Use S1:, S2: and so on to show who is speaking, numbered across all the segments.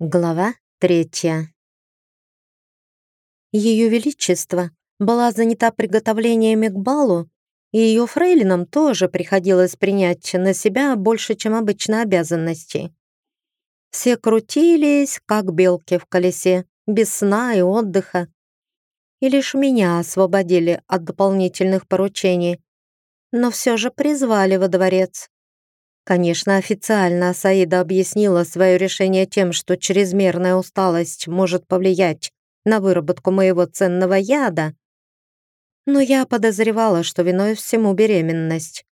S1: Глава третья. Ее Величество была занята приготовлениями к балу, и ее фрейлинам тоже приходилось принять на себя больше, чем обычно обязанностей. Все крутились, как белки в колесе, без сна и отдыха. И лишь меня освободили от дополнительных поручений, но все же призвали во дворец. Конечно, официально Саида объяснила свое решение тем, что чрезмерная усталость может повлиять на выработку моего ценного яда, но я подозревала, что виной всему беременность.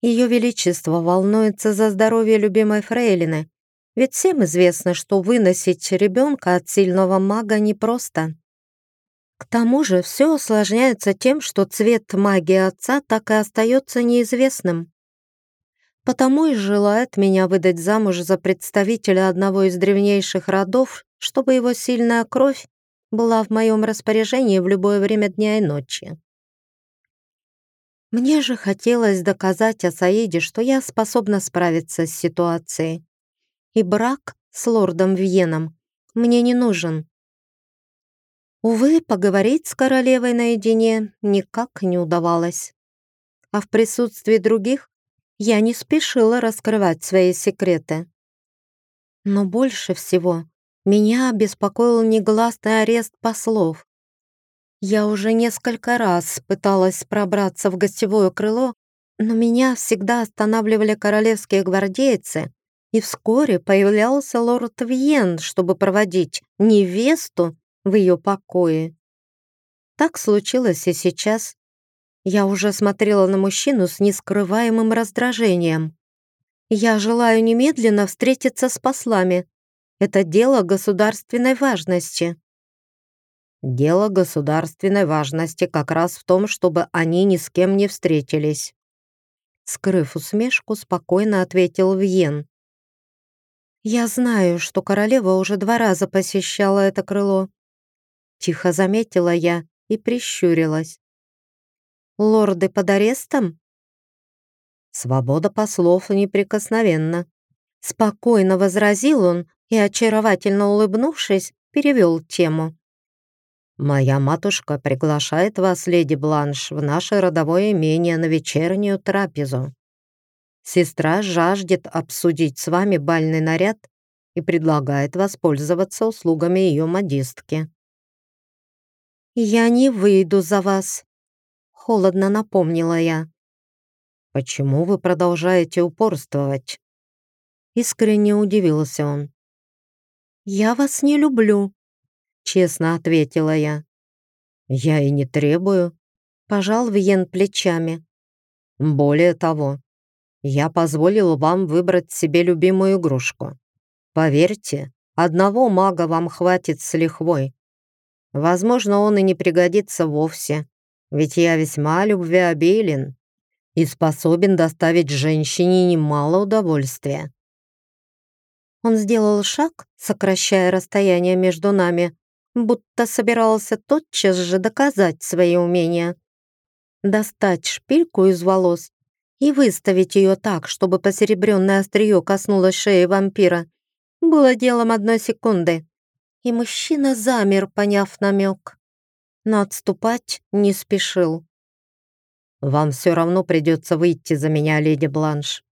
S1: Ее Величество волнуется за здоровье любимой фрейлины, ведь всем известно, что выносить ребенка от сильного мага непросто. К тому же все осложняется тем, что цвет магии отца так и остается неизвестным потому и желает меня выдать замуж за представителя одного из древнейших родов, чтобы его сильная кровь была в моем распоряжении в любое время дня и ночи. Мне же хотелось доказать Асаиде, что я способна справиться с ситуацией. И брак с лордом Вьеном мне не нужен. Увы, поговорить с королевой наедине никак не удавалось. А в присутствии других я не спешила раскрывать свои секреты. Но больше всего меня беспокоил негласный арест послов. Я уже несколько раз пыталась пробраться в гостевое крыло, но меня всегда останавливали королевские гвардейцы, и вскоре появлялся лорд Вьен, чтобы проводить невесту в ее покое. Так случилось и сейчас. Я уже смотрела на мужчину с нескрываемым раздражением. Я желаю немедленно встретиться с послами. Это дело государственной важности. Дело государственной важности как раз в том, чтобы они ни с кем не встретились. Скрыв усмешку, спокойно ответил Вьен. «Я знаю, что королева уже два раза посещала это крыло». Тихо заметила я и прищурилась. Лорды под арестом? Свобода послов неприкосновенна. Спокойно возразил он и, очаровательно улыбнувшись, перевел тему. «Моя матушка приглашает вас, леди Бланш, в наше родовое имение на вечернюю трапезу. Сестра жаждет обсудить с вами бальный наряд и предлагает воспользоваться услугами ее модистки». «Я не выйду за вас», Холодно напомнила я. «Почему вы продолжаете упорствовать?» Искренне удивился он. «Я вас не люблю», — честно ответила я. «Я и не требую», — пожал Виен плечами. «Более того, я позволил вам выбрать себе любимую игрушку. Поверьте, одного мага вам хватит с лихвой. Возможно, он и не пригодится вовсе, ведь я весьма любвеобилен и способен доставить женщине немало удовольствия. Он сделал шаг, сокращая расстояние между нами, будто собирался тотчас же доказать свои умения. Достать шпильку из волос и выставить ее так, чтобы посеребренное острие коснулось шеи вампира, было делом одной секунды. И мужчина замер, поняв намек но отступать не спешил. «Вам все равно придется выйти за меня, леди Бланш.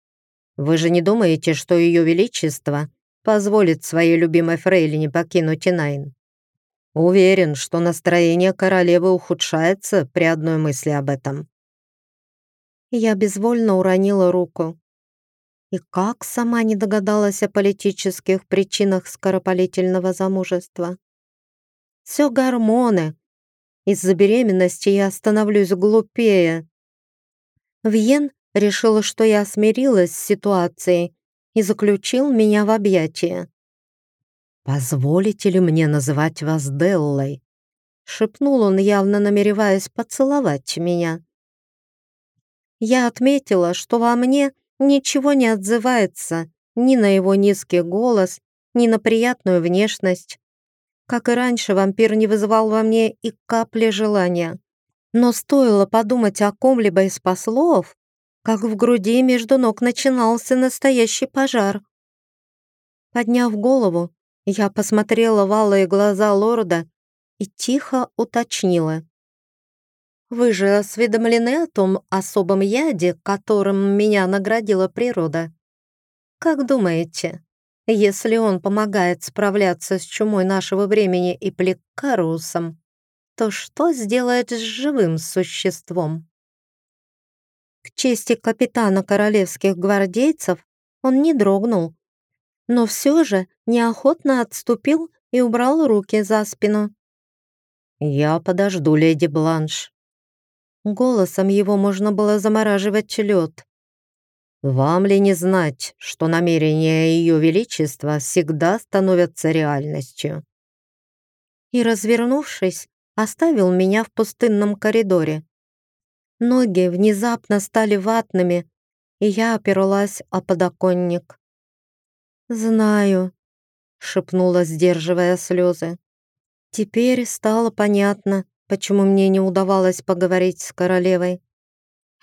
S1: Вы же не думаете, что ее величество позволит своей любимой фрейлине покинуть Инайн? Уверен, что настроение королевы ухудшается при одной мысли об этом». Я безвольно уронила руку. И как сама не догадалась о политических причинах скоропалительного замужества? Все гормоны, из-за беременности я становлюсь глупее. Вьен решил, что я смирилась с ситуацией и заключил меня в объятия. «Позволите ли мне называть вас Деллой?» шепнул он, явно намереваясь поцеловать меня. Я отметила, что во мне ничего не отзывается ни на его низкий голос, ни на приятную внешность. Как и раньше, вампир не вызывал во мне и капли желания. Но стоило подумать о ком-либо из послов, как в груди между ног начинался настоящий пожар. Подняв голову, я посмотрела в алые глаза лорда и тихо уточнила. «Вы же осведомлены о том особом яде, которым меня наградила природа? Как думаете, если он помогает справляться с чумой нашего времени и плекарусом, то что сделает с живым существом?» К чести капитана королевских гвардейцев он не дрогнул, но все же неохотно отступил и убрал руки за спину. «Я подожду, леди Бланш». Голосом его можно было замораживать лед. «Вам ли не знать, что намерения Ее Величества всегда становятся реальностью?» И, развернувшись, оставил меня в пустынном коридоре. Ноги внезапно стали ватными, и я оперлась о подоконник. «Знаю», — шепнула, сдерживая слезы. Теперь стало понятно, почему мне не удавалось поговорить с королевой.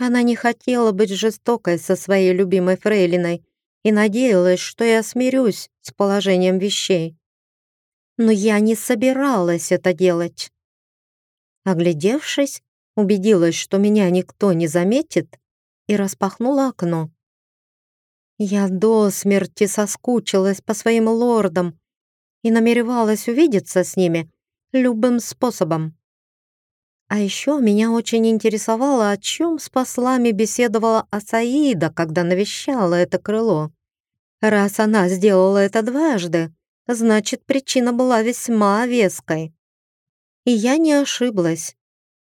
S1: Она не хотела быть жестокой со своей любимой фрейлиной и надеялась, что я смирюсь с положением вещей. Но я не собиралась это делать. Оглядевшись, убедилась, что меня никто не заметит, и распахнула окно. Я до смерти соскучилась по своим лордам и намеревалась увидеться с ними любым способом. А еще меня очень интересовало, о чем с послами беседовала Асаида, когда навещала это крыло. Раз она сделала это дважды, значит, причина была весьма веской. И я не ошиблась.